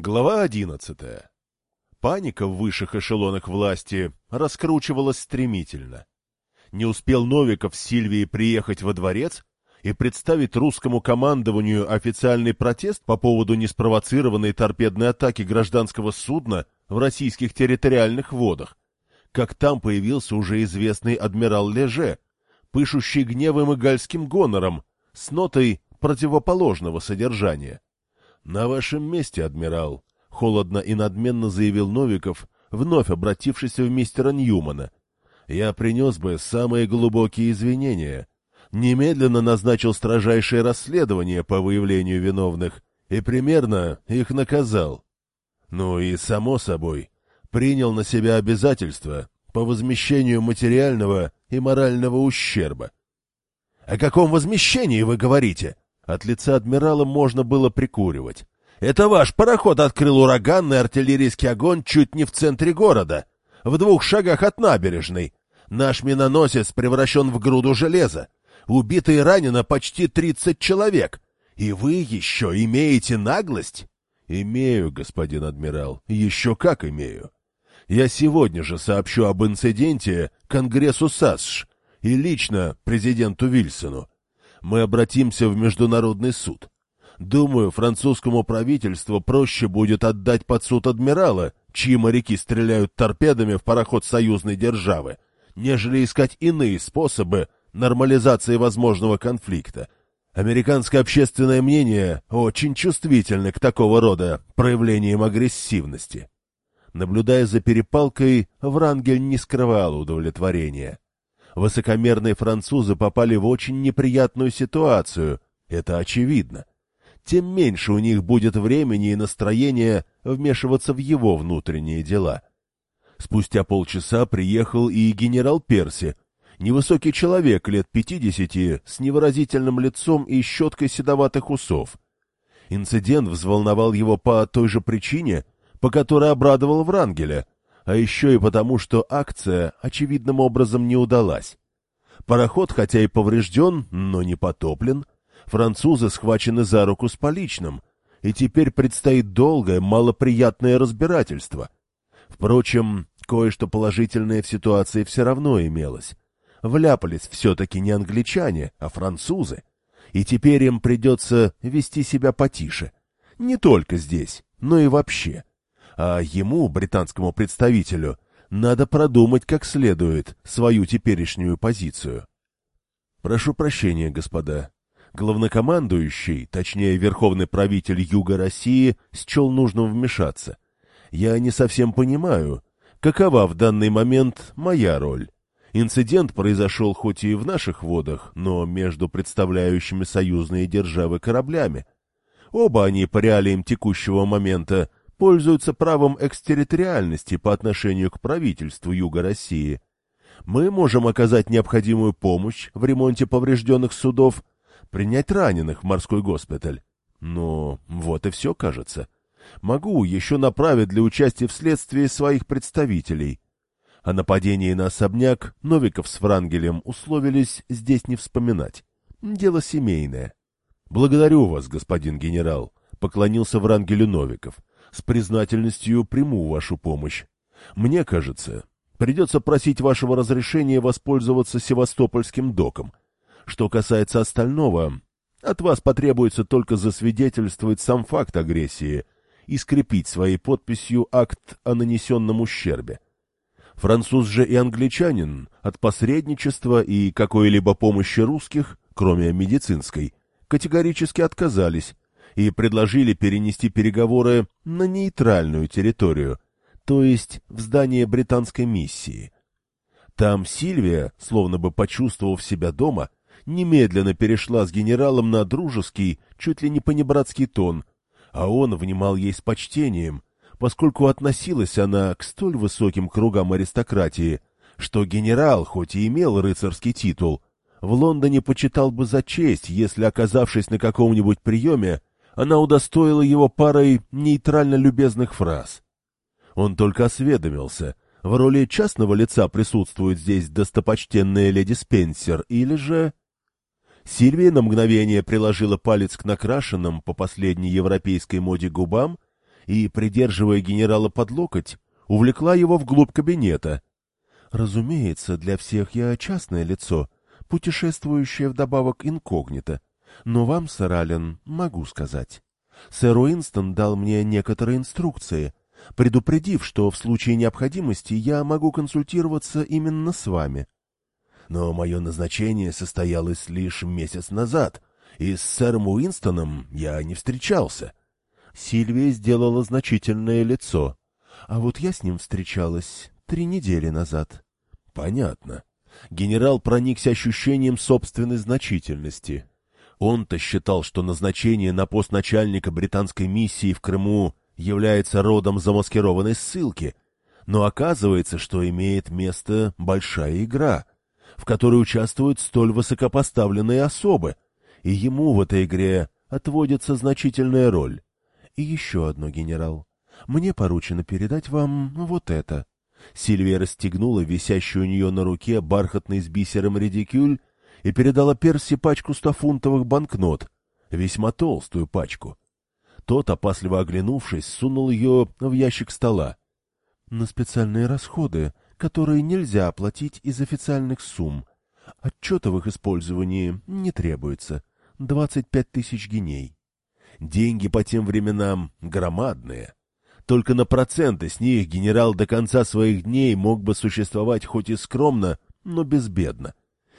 Глава одиннадцатая. Паника в высших эшелонах власти раскручивалась стремительно. Не успел Новиков с Сильвией приехать во дворец и представить русскому командованию официальный протест по поводу неспровоцированной торпедной атаки гражданского судна в российских территориальных водах, как там появился уже известный адмирал Леже, пышущий гневом и гальским гонором, с нотой противоположного содержания. «На вашем месте, адмирал», — холодно и надменно заявил Новиков, вновь обратившись в мистера Ньюмана. «Я принес бы самые глубокие извинения. Немедленно назначил строжайшее расследование по выявлению виновных и примерно их наказал. Ну и, само собой, принял на себя обязательства по возмещению материального и морального ущерба. — О каком возмещении вы говорите? От лица адмирала можно было прикуривать. «Это ваш пароход открыл ураганный артиллерийский огонь чуть не в центре города, в двух шагах от набережной. Наш миноносец превращен в груду железа. Убито и ранено почти тридцать человек. И вы еще имеете наглость?» «Имею, господин адмирал, еще как имею. Я сегодня же сообщу об инциденте Конгрессу САСШ и лично президенту Вильсону мы обратимся в Международный суд. Думаю, французскому правительству проще будет отдать под суд адмирала, чьи моряки стреляют торпедами в пароход союзной державы, нежели искать иные способы нормализации возможного конфликта. Американское общественное мнение очень чувствительно к такого рода проявлениям агрессивности. Наблюдая за перепалкой, Врангель не скрывал удовлетворения. Высокомерные французы попали в очень неприятную ситуацию, это очевидно. Тем меньше у них будет времени и настроения вмешиваться в его внутренние дела. Спустя полчаса приехал и генерал Перси, невысокий человек лет пятидесяти, с невыразительным лицом и щеткой седоватых усов. Инцидент взволновал его по той же причине, по которой обрадовал Врангеля — а еще и потому, что акция очевидным образом не удалась. Пароход, хотя и поврежден, но не потоплен, французы схвачены за руку с поличным, и теперь предстоит долгое, малоприятное разбирательство. Впрочем, кое-что положительное в ситуации все равно имелось. Вляпались все-таки не англичане, а французы, и теперь им придется вести себя потише. Не только здесь, но и вообще а ему, британскому представителю, надо продумать как следует свою теперешнюю позицию. Прошу прощения, господа. Главнокомандующий, точнее верховный правитель Юга России, счел нужным вмешаться. Я не совсем понимаю, какова в данный момент моя роль. Инцидент произошел хоть и в наших водах, но между представляющими союзные державы кораблями. Оба они по реалиям текущего момента пользуются правом экстерриториальности по отношению к правительству Юга России. Мы можем оказать необходимую помощь в ремонте поврежденных судов, принять раненых в морской госпиталь. Но вот и все, кажется. Могу еще направить для участия в следствии своих представителей. О нападении на особняк Новиков с Франгелем условились здесь не вспоминать. Дело семейное. — Благодарю вас, господин генерал, — поклонился Врангелю Новиков. — с признательностью приму вашу помощь. Мне кажется, придется просить вашего разрешения воспользоваться Севастопольским доком. Что касается остального, от вас потребуется только засвидетельствовать сам факт агрессии и скрепить своей подписью акт о нанесенном ущербе. Француз же и англичанин от посредничества и какой-либо помощи русских, кроме медицинской, категорически отказались, и предложили перенести переговоры на нейтральную территорию, то есть в здание британской миссии. Там Сильвия, словно бы почувствовав себя дома, немедленно перешла с генералом на дружеский, чуть ли не понебратский тон, а он внимал ей с почтением, поскольку относилась она к столь высоким кругам аристократии, что генерал, хоть и имел рыцарский титул, в Лондоне почитал бы за честь, если, оказавшись на каком-нибудь приеме, она удостоила его парой нейтрально любезных фраз. Он только осведомился, в роли частного лица присутствует здесь достопочтенная леди Спенсер, или же... Сильвия на мгновение приложила палец к накрашенным по последней европейской моде губам и, придерживая генерала под локоть, увлекла его вглубь кабинета. Разумеется, для всех я частное лицо, путешествующее вдобавок инкогнито, но вам, сэр Аллен, могу сказать. Сэр Уинстон дал мне некоторые инструкции, предупредив, что в случае необходимости я могу консультироваться именно с вами. Но мое назначение состоялось лишь месяц назад, и с сэром Уинстоном я не встречался. Сильвия сделала значительное лицо. А вот я с ним встречалась три недели назад. Понятно. Генерал проникся ощущением собственной значительности. Он-то считал, что назначение на пост начальника британской миссии в Крыму является родом замаскированной ссылки, но оказывается, что имеет место большая игра, в которой участвуют столь высокопоставленные особы, и ему в этой игре отводится значительная роль. И еще одно, генерал. Мне поручено передать вам вот это. Сильвия расстегнула висящую у нее на руке бархатный с бисером редикюль и передала Перси пачку стофунтовых банкнот, весьма толстую пачку. Тот, опасливо оглянувшись, сунул ее в ящик стола. — На специальные расходы, которые нельзя оплатить из официальных сумм. Отчета в их использовании не требуется. Двадцать пять тысяч геней. Деньги по тем временам громадные. Только на проценты с них генерал до конца своих дней мог бы существовать хоть и скромно, но безбедно.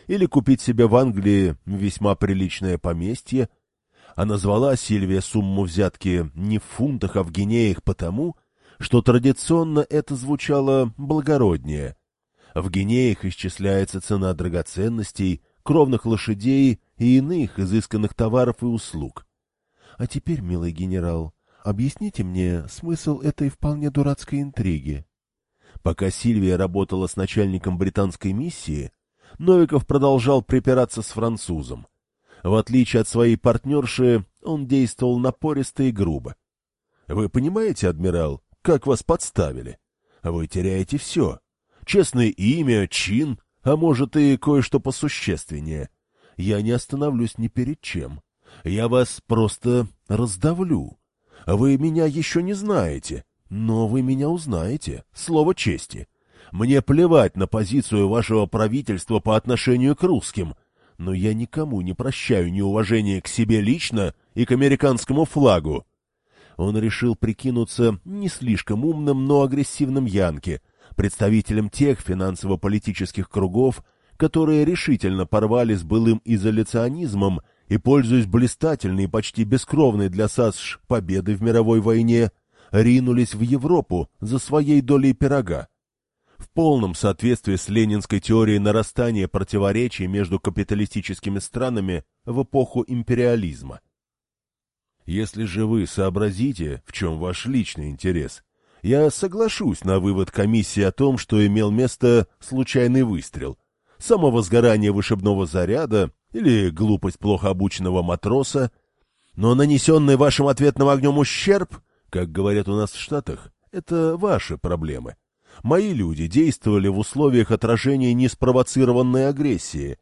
Или купить себе в Англии весьма приличное поместье. А назвала Сильвия сумму взятки не в фунтах, а в гинеях потому, что традиционно это звучало благороднее. В гинеях исчисляется цена драгоценностей, кровных лошадей и иных изысканных товаров и услуг. А теперь, милый генерал, Объясните мне смысл этой вполне дурацкой интриги. Пока Сильвия работала с начальником британской миссии, Новиков продолжал припираться с французом. В отличие от своей партнерши, он действовал напористо и грубо. Вы понимаете, адмирал, как вас подставили? Вы теряете все. Честное имя, чин, а может и кое-что посущественнее. Я не остановлюсь ни перед чем. Я вас просто раздавлю. Вы меня еще не знаете, но вы меня узнаете, слово чести. Мне плевать на позицию вашего правительства по отношению к русским, но я никому не прощаю неуважения к себе лично и к американскому флагу. Он решил прикинуться не слишком умным, но агрессивным Янке, представителем тех финансово-политических кругов, которые решительно порвали с былым изоляционизмом и, пользуясь блистательной и почти бескровной для САСШ победой в мировой войне, ринулись в Европу за своей долей пирога. В полном соответствии с ленинской теорией нарастания противоречий между капиталистическими странами в эпоху империализма. Если же вы сообразите, в чем ваш личный интерес, я соглашусь на вывод комиссии о том, что имел место случайный выстрел, самовозгорание вышибного заряда или глупость плохо обученного матроса, но нанесенный вашим ответным огнем ущерб, как говорят у нас в Штатах, это ваши проблемы. Мои люди действовали в условиях отражения неспровоцированной агрессии.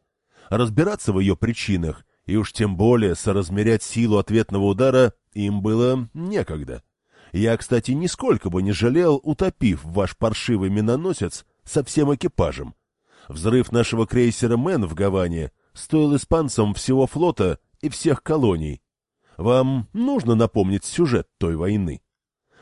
Разбираться в ее причинах и уж тем более соразмерять силу ответного удара им было некогда. Я, кстати, нисколько бы не жалел, утопив ваш паршивый миноносец со всем экипажем. Взрыв нашего крейсера «Мэн» в Гаване стоил испанцам всего флота и всех колоний. Вам нужно напомнить сюжет той войны.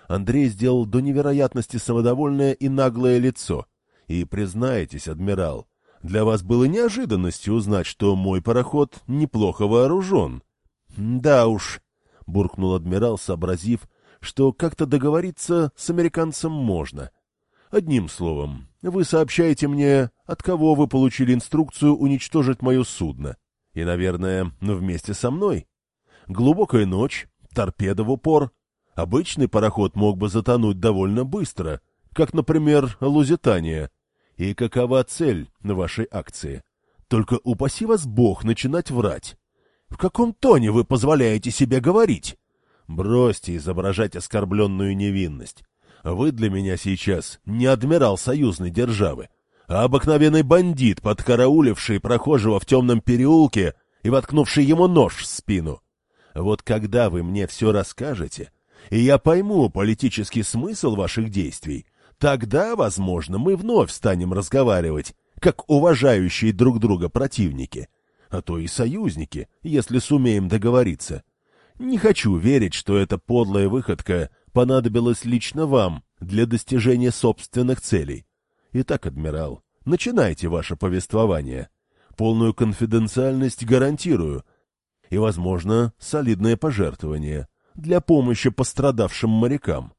Андрей сделал до невероятности самодовольное и наглое лицо. И признаетесь, адмирал, для вас было неожиданностью узнать, что мой пароход неплохо вооружен. — Да уж, — буркнул адмирал, сообразив, что как-то договориться с американцем можно. Одним словом, вы сообщаете мне, от кого вы получили инструкцию уничтожить мое судно. И, наверное, вместе со мной. Глубокая ночь, торпеда в упор. Обычный пароход мог бы затонуть довольно быстро, как, например, Лузитания. И какова цель вашей акции? Только упаси вас Бог начинать врать. В каком тоне вы позволяете себе говорить? Бросьте изображать оскорбленную невинность. Вы для меня сейчас не адмирал союзной державы, а обыкновенный бандит, подкарауливший прохожего в темном переулке и воткнувший ему нож в спину. Вот когда вы мне все расскажете, и я пойму политический смысл ваших действий, тогда, возможно, мы вновь станем разговаривать, как уважающие друг друга противники, а то и союзники, если сумеем договориться. Не хочу верить, что эта подлая выходка понадобилась лично вам для достижения собственных целей. Итак, адмирал, начинайте ваше повествование. Полную конфиденциальность гарантирую. И, возможно, солидное пожертвование для помощи пострадавшим морякам.